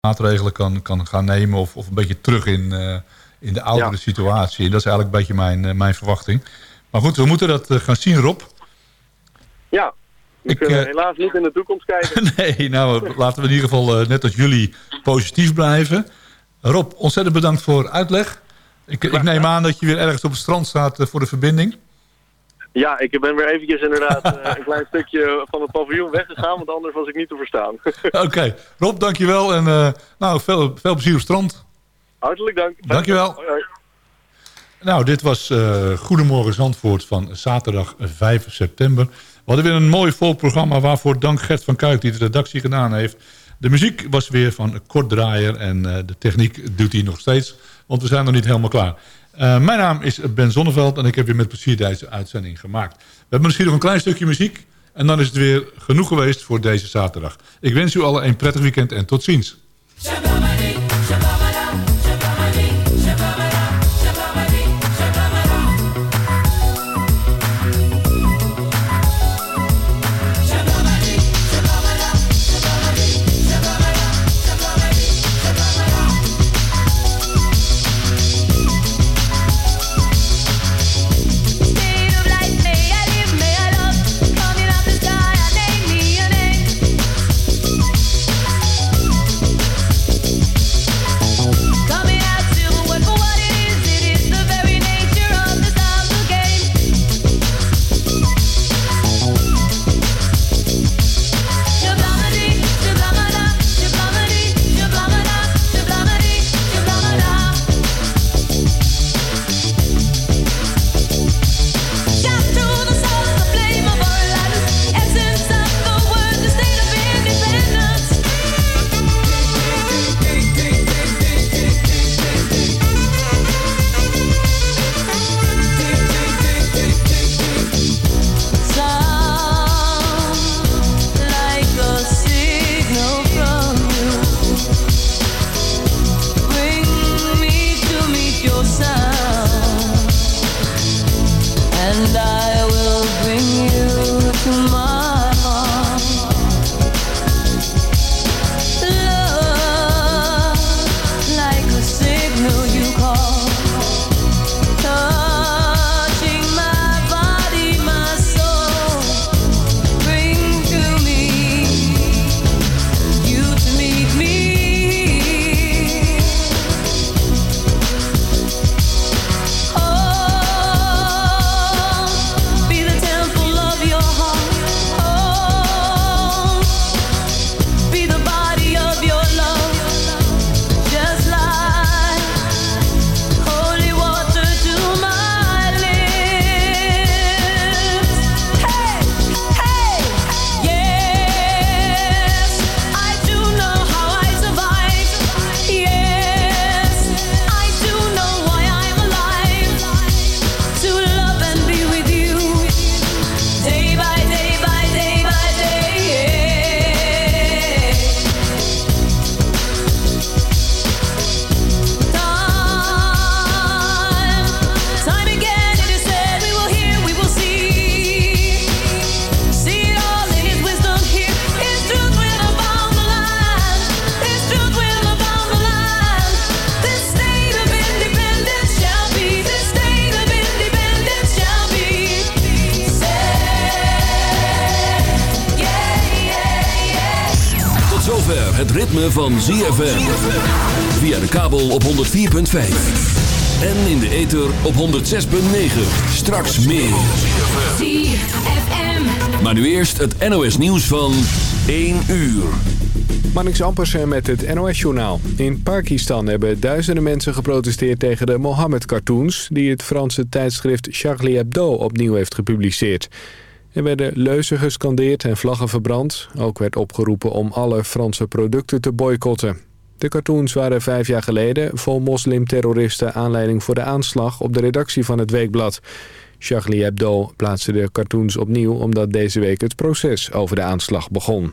maatregelen kan, kan gaan nemen... of, of een beetje terug in, in de oudere situatie. En dat is eigenlijk een beetje mijn, mijn verwachting. Maar goed, we moeten dat gaan zien, Rob. Ja, we kunnen helaas niet in de toekomst kijken. nee, nou, laten we in ieder geval net als jullie positief blijven. Rob, ontzettend bedankt voor uitleg. Ik, ik neem aan dat je weer ergens op het strand staat voor de verbinding. Ja, ik ben weer eventjes inderdaad uh, een klein stukje van het paviljoen weggegaan, want anders was ik niet te verstaan. Oké, Rob, dankjewel en uh, nou, veel, veel plezier op strand. Hartelijk dank. Dankjewel. Hoi, hoi. Nou, dit was uh, Goedemorgen Zandvoort van zaterdag 5 september. We hadden weer een mooi vol programma waarvoor dank Gert van Kuik die de redactie gedaan heeft. De muziek was weer van Kort Draaier en de techniek doet hij nog steeds, want we zijn nog niet helemaal klaar. Uh, mijn naam is Ben Zonneveld en ik heb weer met plezier deze uitzending gemaakt. We hebben misschien nog een klein stukje muziek en dan is het weer genoeg geweest voor deze zaterdag. Ik wens u allen een prettig weekend en tot ziens. Van ZFM. Via de kabel op 104.5. En in de ether op 106.9. Straks meer. ZFM. Maar nu eerst het NOS nieuws van 1 uur. Marnix Ampersen met het NOS-journaal. In Pakistan hebben duizenden mensen geprotesteerd tegen de Mohammed-cartoons... die het Franse tijdschrift Charlie Hebdo opnieuw heeft gepubliceerd. Er werden leuzen gescandeerd en vlaggen verbrand. Ook werd opgeroepen om alle Franse producten te boycotten. De cartoons waren vijf jaar geleden vol moslimterroristen aanleiding voor de aanslag op de redactie van het weekblad. Charlie Hebdo plaatste de cartoons opnieuw omdat deze week het proces over de aanslag begon.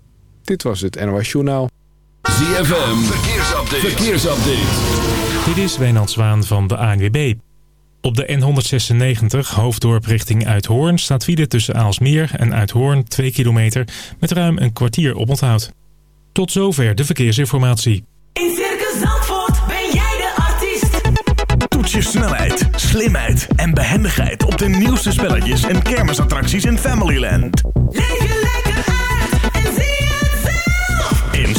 Dit was het NOS Journaal. ZFM. Verkeersupdate. Verkeersupdate. Dit is Wijnand Zwaan van de ANWB. Op de N196 hoofddorp richting Uithoorn staat file tussen Aalsmeer en Uithoorn 2 kilometer met ruim een kwartier op onthoud. Tot zover de verkeersinformatie. In Circus Zandvoort ben jij de artiest. Toets je snelheid, slimheid en behendigheid op de nieuwste spelletjes en kermisattracties in Familyland. Leef je lekker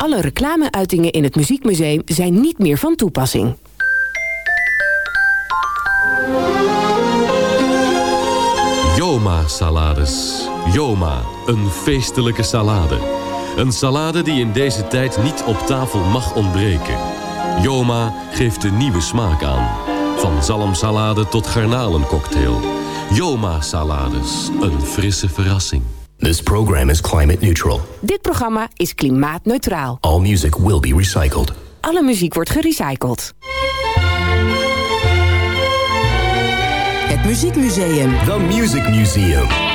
Alle reclameuitingen in het Muziekmuseum zijn niet meer van toepassing. Joma salades. Joma, een feestelijke salade. Een salade die in deze tijd niet op tafel mag ontbreken. Joma geeft een nieuwe smaak aan. Van zalmsalade tot garnalencocktail. Joma salades, een frisse verrassing. This program is climate neutral. Dit programma is klimaatneutraal. All music will be recycled. Alle muziek wordt gerecycled. Het Muziekmuseum. The Music Museum.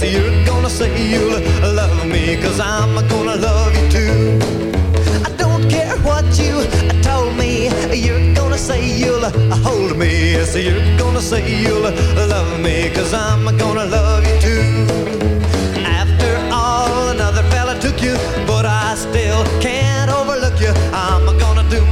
Yes, you're gonna say you'll love me. Cause I'm gonna love you too. I don't care what you told me. You're gonna say you'll hold me. Yes, you're gonna say you'll love me. Cause I'm gonna love you too. After all, another fella took you. But I still can't overlook you. I'm gonna do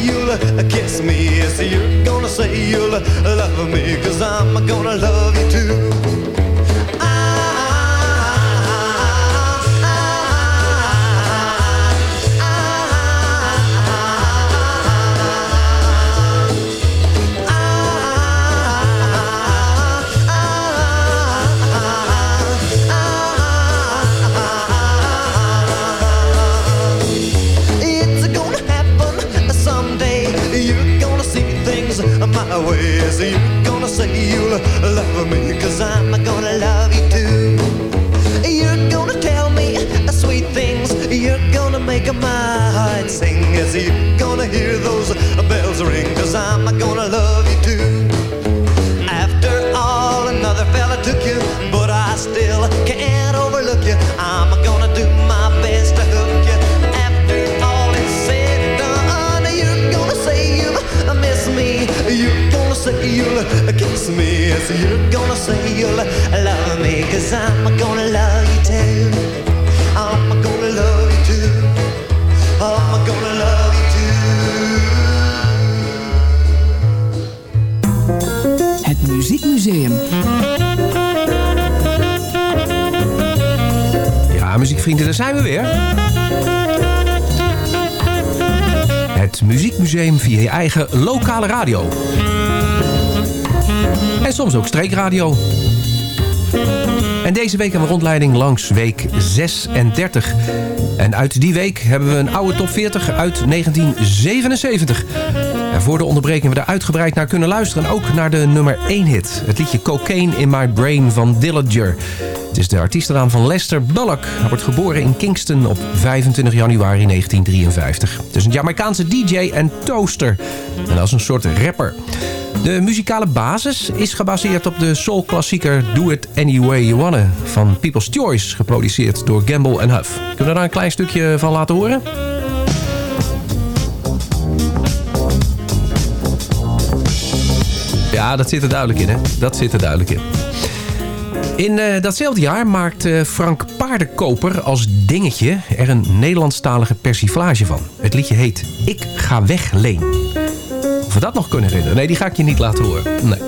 you'll kiss me. Yes, you're gonna say you'll love me. Cause I'm gonna love you too. love me, cause I'm gonna love you too. You're gonna tell me sweet things, you're gonna make my heart sing as you're gonna hear those bells ring, cause I'm gonna love you too. After all, another fella took you, but I still can't overlook you. I'm gonna do you'll kiss me. Yes, you're gonna say you'll love me. Cause I'm gonna love you too. I'm gonna love you too. I'm gonna love you too. Het Muziekmuseum. Ja, muziekvrienden, daar zijn we weer. Het Muziekmuseum via je eigen lokale radio. En soms ook streekradio. En deze week hebben we rondleiding langs week 36. En uit die week hebben we een oude top 40 uit 1977. En voor de onderbreking hebben we er uitgebreid naar kunnen luisteren. En ook naar de nummer 1 hit. Het liedje Cocaine in My Brain van Dillinger. Het is de artiestennaam van Lester Bullock. Hij wordt geboren in Kingston op 25 januari 1953. Het is een Jamaicaanse DJ en toaster. En is een soort rapper. De muzikale basis is gebaseerd op de soul-klassieker Do It Any Way You Wanna van People's Choice, geproduceerd door Gamble en Huff. Kunnen we daar een klein stukje van laten horen? Ja, dat zit er duidelijk in, hè? Dat zit er duidelijk in. In eh, datzelfde jaar maakte Frank Paardenkoper als dingetje er een Nederlandstalige persiflage van. Het liedje heet Ik ga weg, Leen. Of we dat nog kunnen herinneren? Nee, die ga ik je niet laten horen. Nee.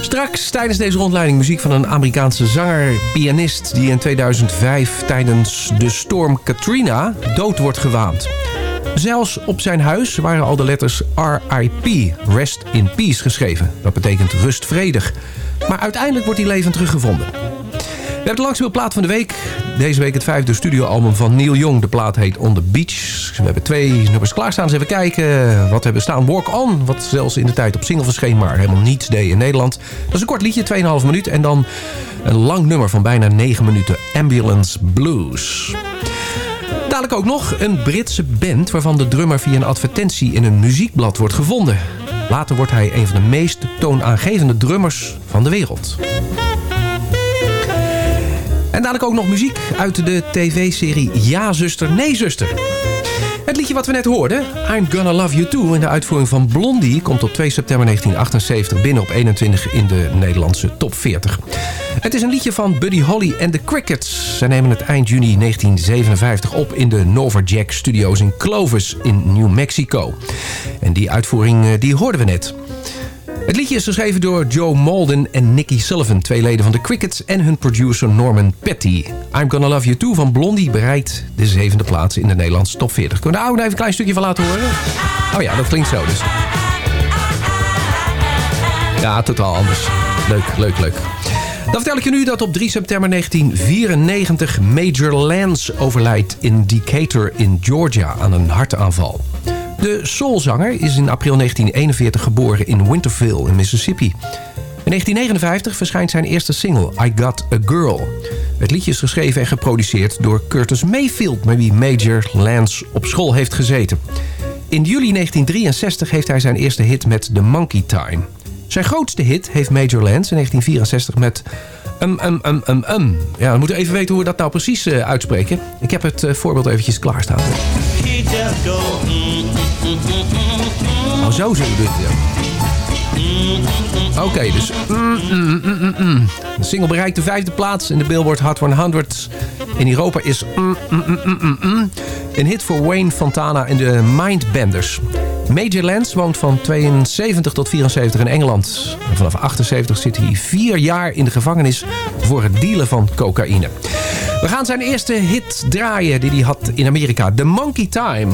Straks tijdens deze rondleiding muziek van een Amerikaanse zanger-pianist... die in 2005 tijdens de storm Katrina dood wordt gewaand. Zelfs op zijn huis waren al de letters RIP, Rest in Peace, geschreven. Dat betekent rustvredig. Maar uiteindelijk wordt hij levend teruggevonden. Hebben de langspeelplaat van de week. Deze week het vijfde studioalbum van Neil Young. De plaat heet On The Beach. We hebben twee nummers klaarstaan. Dus even kijken wat hebben we staan. Walk On, wat zelfs in de tijd op single verscheen... maar helemaal niets deed in Nederland. Dat is een kort liedje, 2,5 minuut. En dan een lang nummer van bijna 9 minuten. Ambulance Blues. Dadelijk ook nog een Britse band... waarvan de drummer via een advertentie in een muziekblad wordt gevonden. Later wordt hij een van de meest toonaangevende drummers van de wereld. En dadelijk ook nog muziek uit de tv-serie Ja Zuster, Nee Zuster. Het liedje wat we net hoorden, I'm Gonna Love You Too... in de uitvoering van Blondie... komt op 2 september 1978 binnen op 21 in de Nederlandse top 40. Het is een liedje van Buddy Holly en de Crickets. Zij nemen het eind juni 1957 op in de Novajack Studios in Clovis in New Mexico. En die uitvoering eh, die hoorden we net. Het liedje is geschreven door Joe Malden en Nicky Sullivan... twee leden van de Crickets en hun producer Norman Petty. I'm Gonna Love You Too van Blondie bereikt de zevende plaats in de Nederlandse top 40. Kunnen we daar ook even een klein stukje van laten horen? Oh ja, dat klinkt zo dus. Ja, totaal anders. Leuk, leuk, leuk. Dan vertel ik je nu dat op 3 september 1994 Major Lance overlijdt in Decatur in Georgia aan een hartaanval. De soulzanger is in april 1941 geboren in Winterville in Mississippi. In 1959 verschijnt zijn eerste single I Got a Girl. Het liedje is geschreven en geproduceerd door Curtis Mayfield... met wie Major Lance op school heeft gezeten. In juli 1963 heeft hij zijn eerste hit met The Monkey Time. Zijn grootste hit heeft Major Lance in 1964 met... Um, um, um, um, um. Ja, we moeten even weten hoe we dat nou precies uh, uitspreken. Ik heb het uh, voorbeeld eventjes klaarstaan. Oh, zo zullen we dit, ja. Oké, dus... Mm, mm, mm, de single bereikt de vijfde plaats in de Billboard Hot 100. In Europa is... Een hit voor Wayne Fontana en de Mindbenders. Major Lance woont van 72 tot 74 in Engeland. En vanaf 78 zit hij vier jaar in de gevangenis voor het dealen van cocaïne. We gaan zijn eerste hit draaien die hij had in Amerika. The Monkey Time.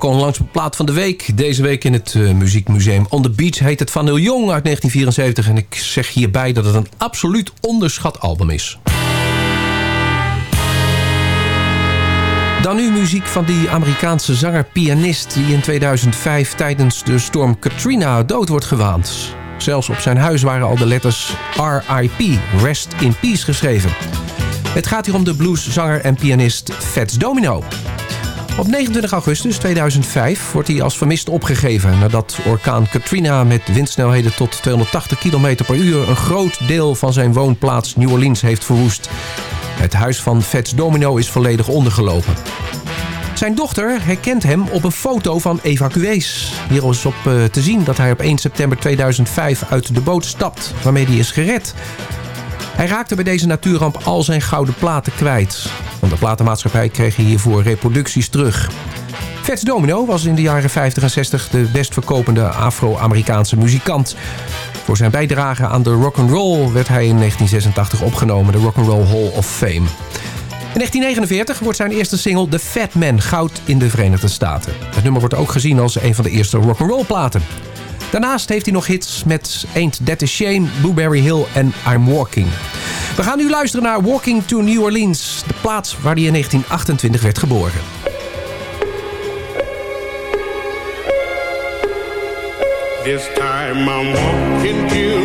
Welkom langs de plaat van de week. Deze week in het eh, Muziekmuseum On The Beach heet het van Neil Young uit 1974. En ik zeg hierbij dat het een absoluut onderschat album is. Dan nu muziek van die Amerikaanse zanger-pianist... die in 2005 tijdens de storm Katrina dood wordt gewaand. Zelfs op zijn huis waren al de letters R.I.P. Rest in Peace geschreven. Het gaat hier om de blueszanger en pianist Fats Domino. Op 29 augustus 2005 wordt hij als vermist opgegeven... nadat orkaan Katrina met windsnelheden tot 280 km per uur... een groot deel van zijn woonplaats New Orleans heeft verwoest. Het huis van Fats Domino is volledig ondergelopen. Zijn dochter herkent hem op een foto van evacuees. Hier is op eh, te zien dat hij op 1 september 2005 uit de boot stapt... waarmee hij is gered. Hij raakte bij deze natuurramp al zijn gouden platen kwijt. Van de platenmaatschappij kreeg hij hiervoor reproducties terug. Fats Domino was in de jaren 50 en 60 de best verkopende Afro-Amerikaanse muzikant. Voor zijn bijdrage aan de rock'n'roll werd hij in 1986 opgenomen, de Rock'n'Roll Hall of Fame. In 1949 wordt zijn eerste single The Fat Man goud in de Verenigde Staten. Het nummer wordt ook gezien als een van de eerste rock'n'roll platen. Daarnaast heeft hij nog hits met Ain't That a Shame, Blueberry Hill en I'm Walking. We gaan nu luisteren naar Walking to New Orleans, de plaats waar hij in 1928 werd geboren. This time I'm walking to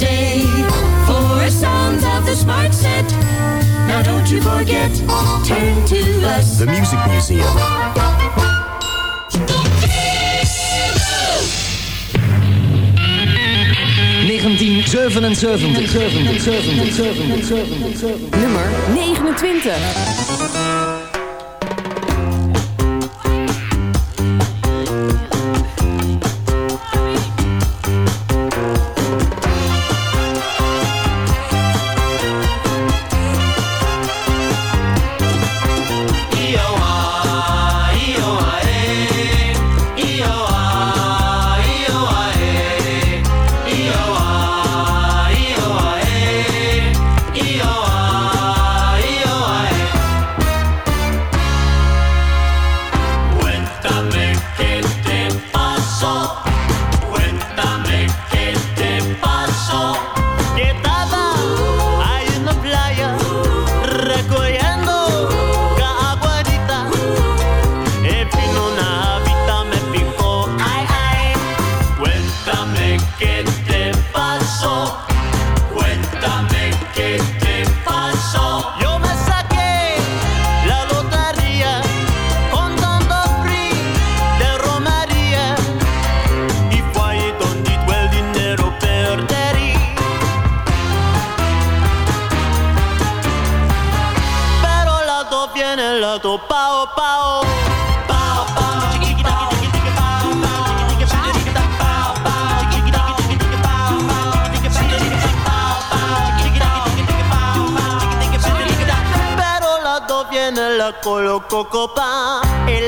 Day, for sounds of the smart set. Now don't you forget, turn to us. The Music Museum. Nummer 29.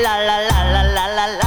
La la la la la la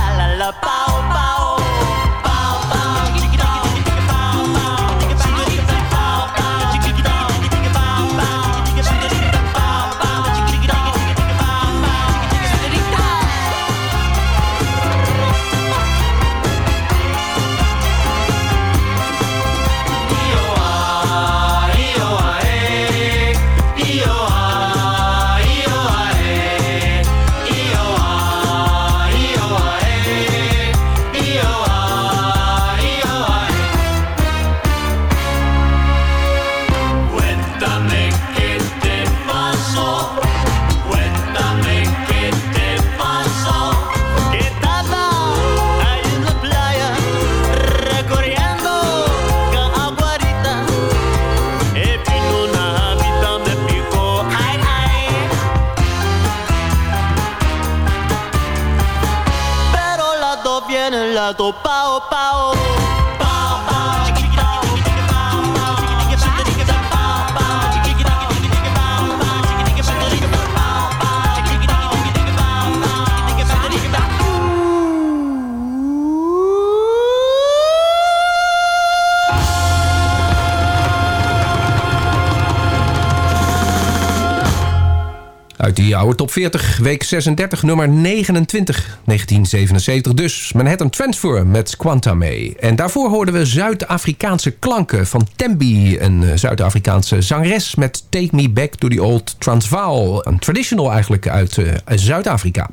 Uit die oude top 40, week 36, nummer 29, 1977 dus. Manhattan Transfer met Quantame. En daarvoor hoorden we Zuid-Afrikaanse klanken van Tembi... een eh, Zuid-Afrikaanse zangeres met Take Me Back to the Old Transvaal. Een traditional eigenlijk uit eh, Zuid-Afrika.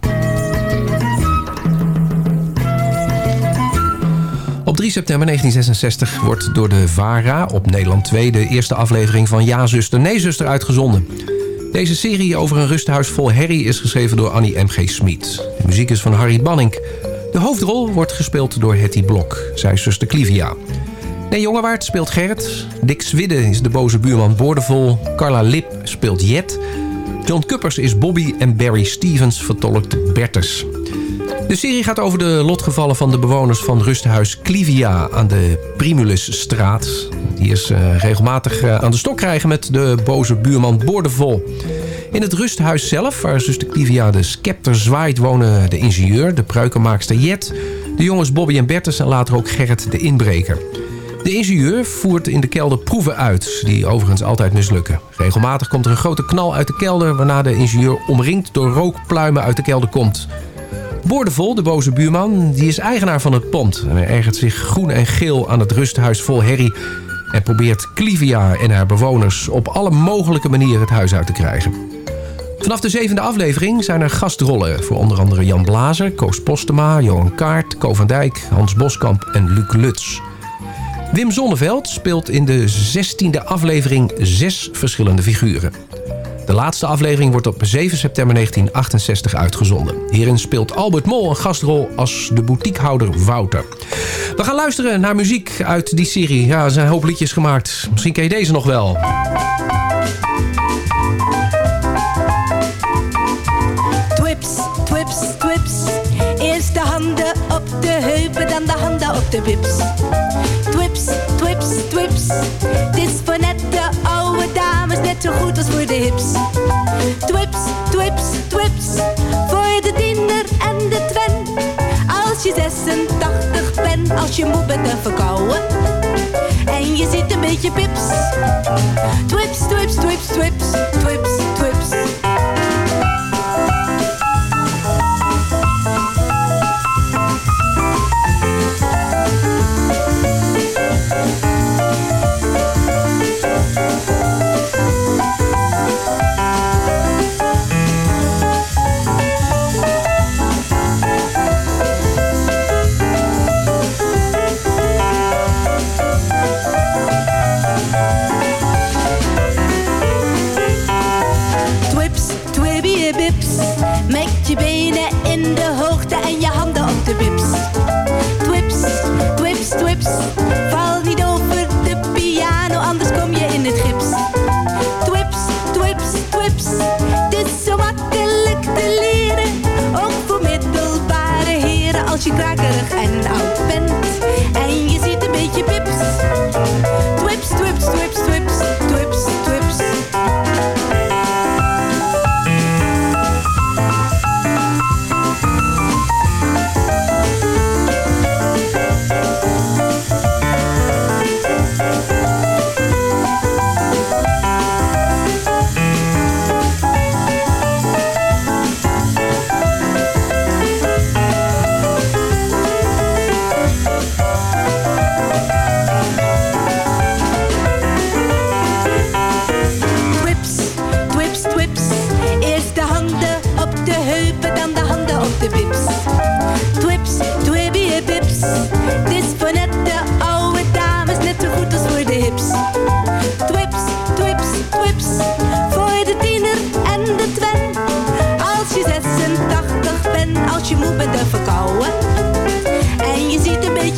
Op 3 september 1966 wordt door de VARA op Nederland 2... de eerste aflevering van Ja, zuster, nee, zuster uitgezonden. Deze serie over een rusthuis vol herrie is geschreven door Annie M.G. Smit. De muziek is van Harry Banning. De hoofdrol wordt gespeeld door Hetty Blok, zij is zuster Clivia. Nee Jongewaard speelt Gerrit. Dick Swidde is de boze buurman Boordevol. Carla Lip speelt Jet. John Kuppers is Bobby en Barry Stevens vertolkt Bertus. De serie gaat over de lotgevallen van de bewoners van rusthuis Clivia aan de Primulusstraat. Die is eh, regelmatig eh, aan de stok krijgen met de boze buurman Boordevol. In het rusthuis zelf, waar zuster Clivia de scepter zwaait... wonen de ingenieur, de pruikenmaakster Jet... de jongens Bobby en Bertus en later ook Gerrit de inbreker. De ingenieur voert in de kelder proeven uit, die overigens altijd mislukken. Regelmatig komt er een grote knal uit de kelder... waarna de ingenieur omringd door rookpluimen uit de kelder komt... Boordevol, de boze buurman, die is eigenaar van het pand. En hij ergert zich groen en geel aan het rusthuis vol herrie. en probeert Clivia en haar bewoners op alle mogelijke manieren het huis uit te krijgen. Vanaf de zevende aflevering zijn er gastrollen voor onder andere Jan Blazer, Koos Postema, Johan Kaart, Ko van Dijk, Hans Boskamp en Luc Lutz. Wim Zonneveld speelt in de 16e aflevering zes verschillende figuren. De laatste aflevering wordt op 7 september 1968 uitgezonden. Hierin speelt Albert Mol een gastrol als de boutiquehouder Wouter. We gaan luisteren naar muziek uit die serie. Ja, er zijn een hoop liedjes gemaakt. Misschien ken je deze nog wel. Twips, twips, twips. Eerst de handen op de heupen, dan de handen op de wips. Twips, twips, twips. Dit is voor net de dames, net zo goed als voor de hips. Twips, twips, twips. Voor de tiener en de twen. Als je 86 bent, als je moe bent en verkouden. En je ziet een beetje pips. Twips, twips, twips, twips. Twips,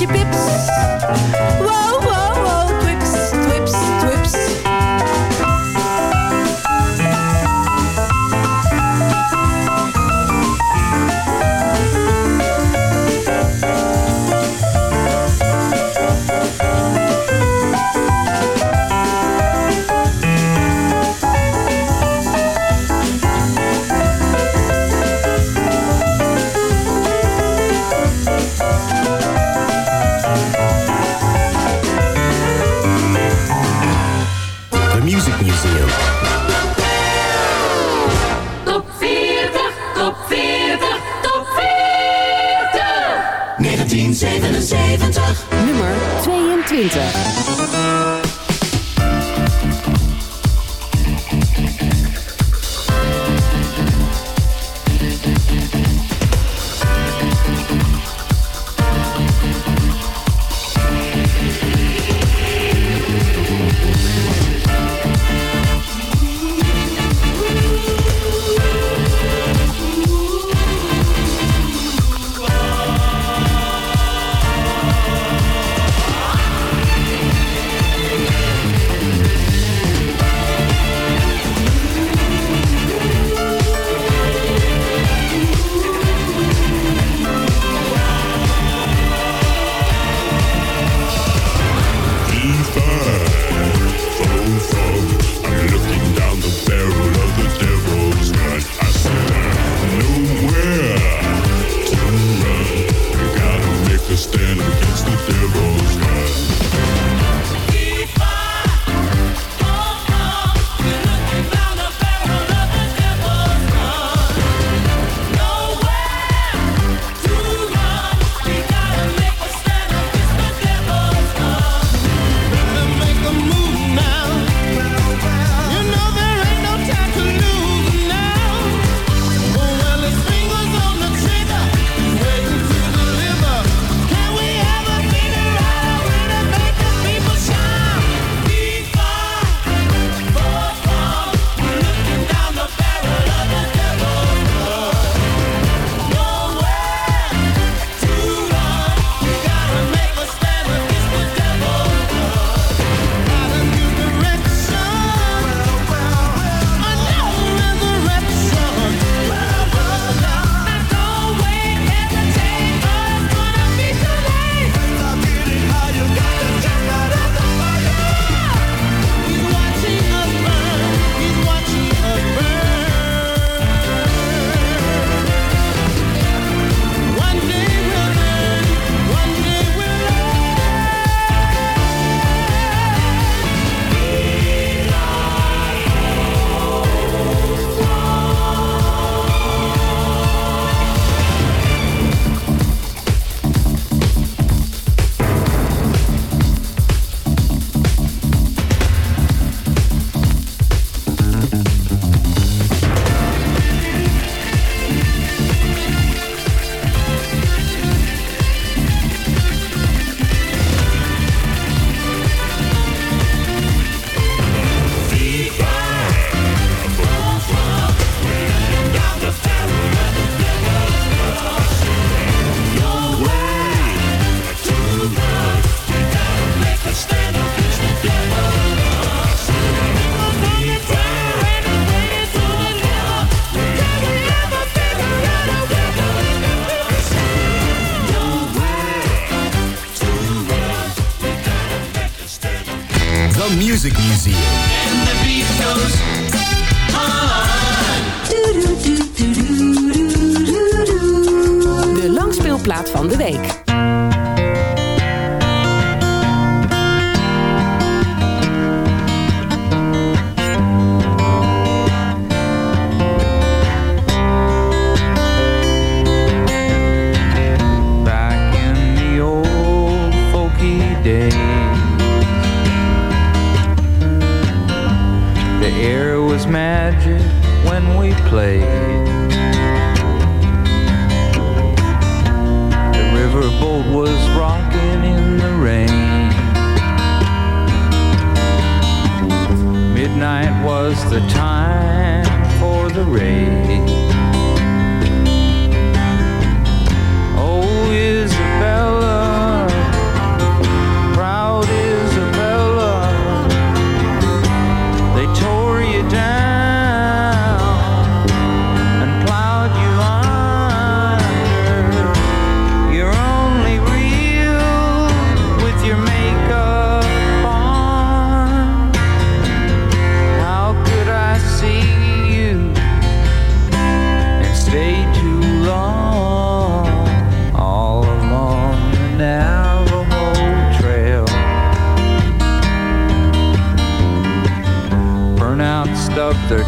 Whoa. pips. ルー。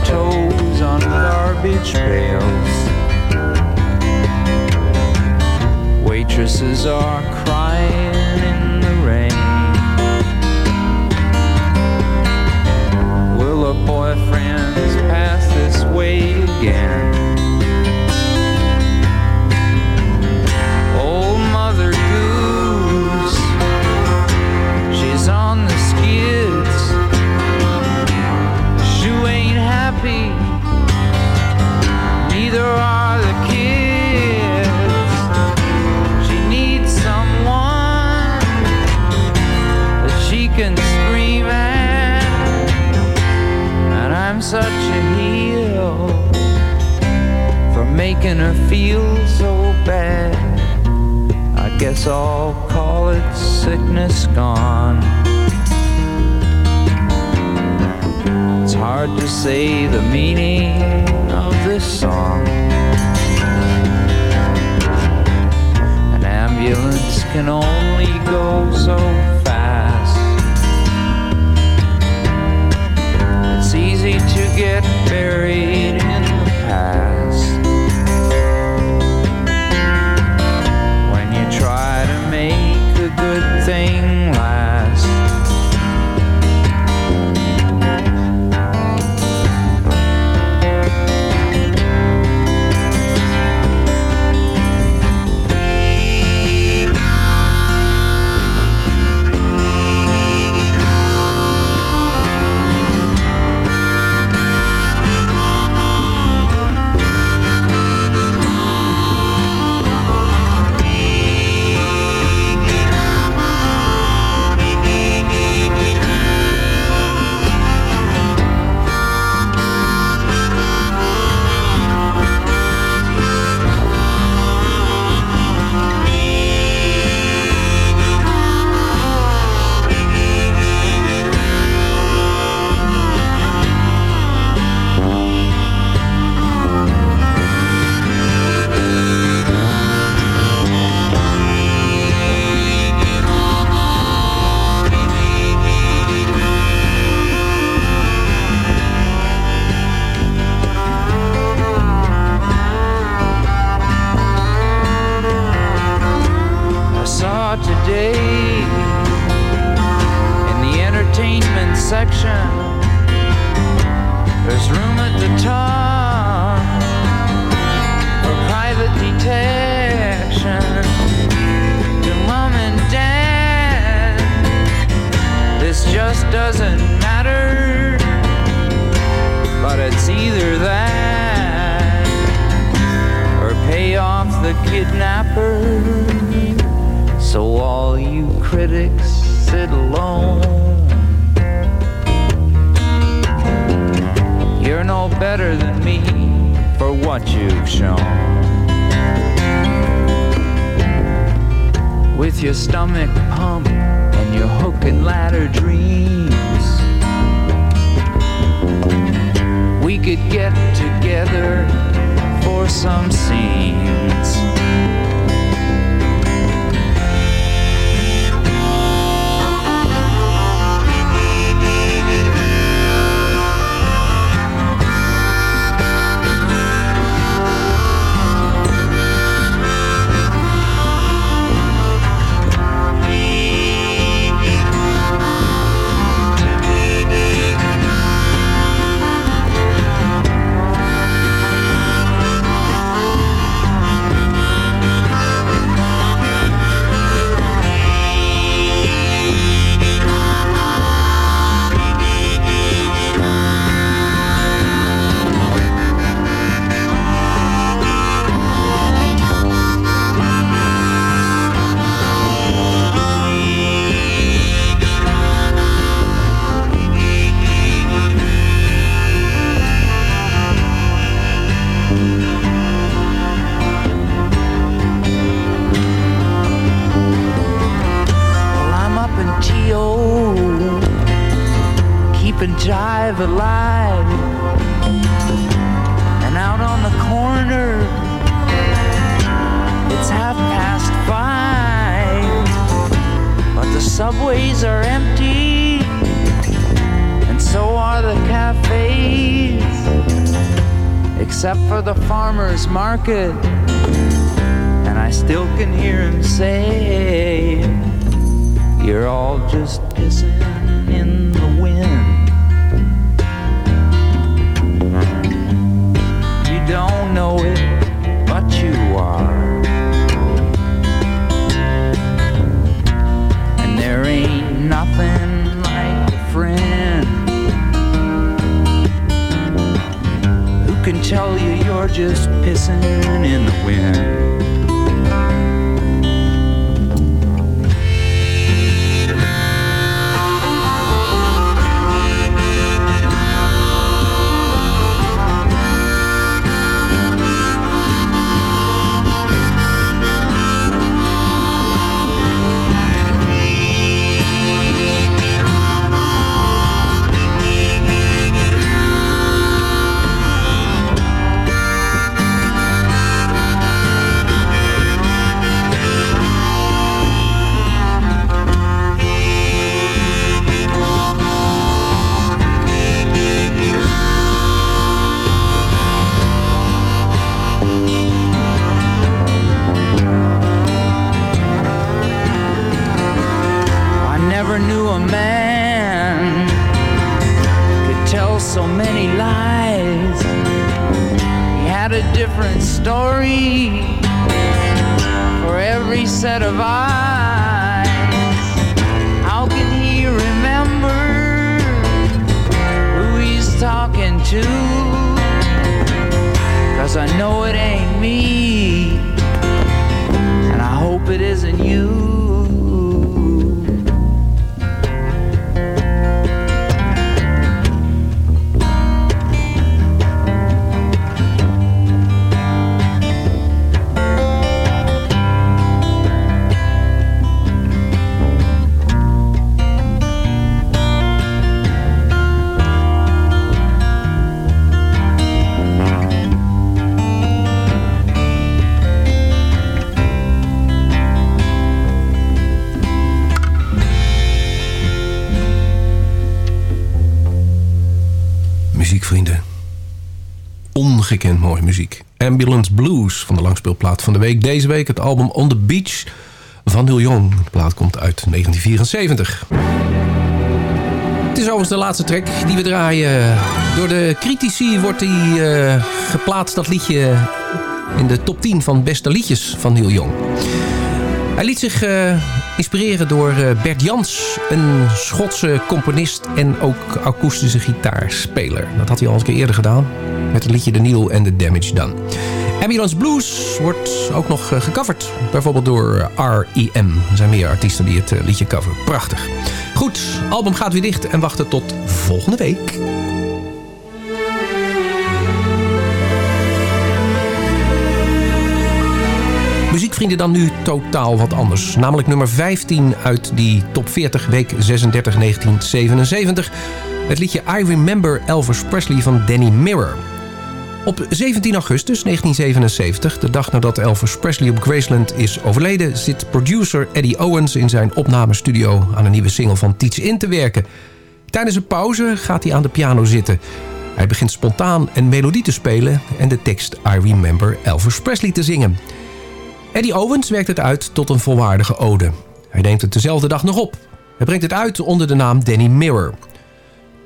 Toes on garbage pails. Waitresses are crying market. And I still can hear him say, You're all just pissing in the wind. You don't know it, but you are. And there ain't nothing like a friend who can tell you just pissing in the wind. Ongekend mooie muziek. Ambulance Blues van de langspeelplaat van de week. Deze week het album On The Beach van Neil Young. De plaat komt uit 1974. Het is overigens de laatste track die we draaien. Door de critici wordt die eh, geplaatst, dat liedje, in de top 10 van beste liedjes van Neil Young. Hij liet zich eh, inspireren door eh, Bert Jans, een Schotse componist en ook akoestische gitaarspeler. Dat had hij al eens een keer eerder gedaan met het liedje The Needle and the Damage Done. Ambulance Blues wordt ook nog eh, gecoverd, bijvoorbeeld door R.E.M. Er zijn meer artiesten die het eh, liedje coveren. Prachtig. Goed, album gaat weer dicht en wachten tot volgende week. Muziekvrienden dan nu totaal wat anders. Namelijk nummer 15 uit die top 40 week 36 1977. Het liedje I Remember Elvis Presley van Danny Mirror. Op 17 augustus 1977, de dag nadat Elvis Presley op Graceland is overleden... zit producer Eddie Owens in zijn opnamestudio aan een nieuwe single van Teach In te werken. Tijdens een pauze gaat hij aan de piano zitten. Hij begint spontaan een melodie te spelen en de tekst I Remember Elvis Presley te zingen. Eddie Owens werkt het uit tot een volwaardige ode. Hij neemt het dezelfde dag nog op. Hij brengt het uit onder de naam Danny Mirror.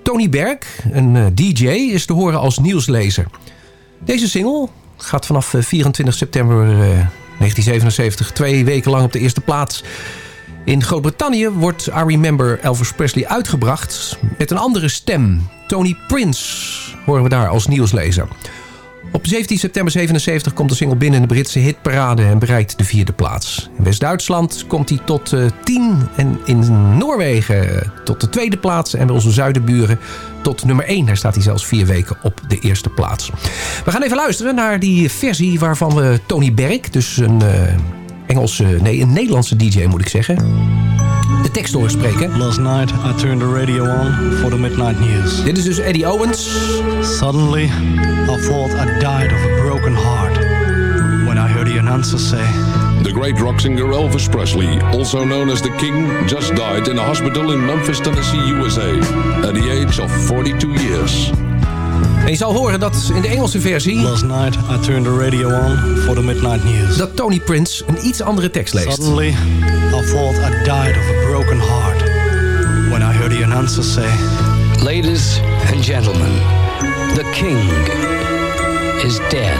Tony Berg, een eh, DJ, is te horen als nieuwslezer. Deze single gaat vanaf eh, 24 september eh, 1977 twee weken lang op de eerste plaats. In Groot-Brittannië wordt I Remember Elvis Presley uitgebracht met een andere stem. Tony Prince horen we daar als nieuwslezer. Op 17 september 77 komt de single binnen in de Britse hitparade en bereikt de vierde plaats. In West-Duitsland komt hij tot eh, 10 en in Noorwegen eh, tot de tweede plaats. En bij onze zuidenburen tot nummer 1. Daar staat hij zelfs vier weken op de eerste plaats. We gaan even luisteren naar die versie waarvan we Tony Berg, dus een eh, Engelse, nee, een Nederlandse DJ moet ik zeggen, de tekst horen spreken. Last night I turned the radio on for the midnight news. Dit is dus Eddie Owens. Suddenly I thought I died of a broken heart when I heard the announcer say, The great rock singer Elvis Presley, also known as the King, just died in a hospital in Memphis, Tennessee, USA, at the age of 42 years. En je zal horen dat in de Engelse versie... Last night I turned the radio on for the midnight news. Dat Tony Prince een iets andere tekst leest. Suddenly I thought I died of a broken heart when I heard the announcer say, Ladies and gentlemen, the king is dead.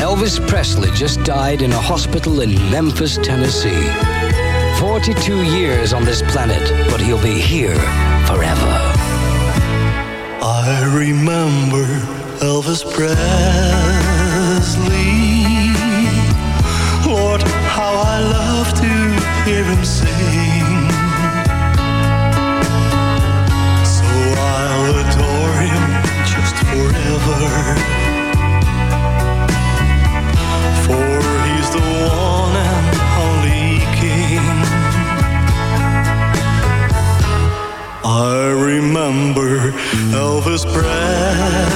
Elvis Presley just died in a hospital in Memphis, Tennessee. 42 years on this planet, but he'll be here forever. I remember Elvis Presley. Lord, how I love to hear him sing. So I'll adore him just forever. For he's the one and only King. I remember Elvis Presley,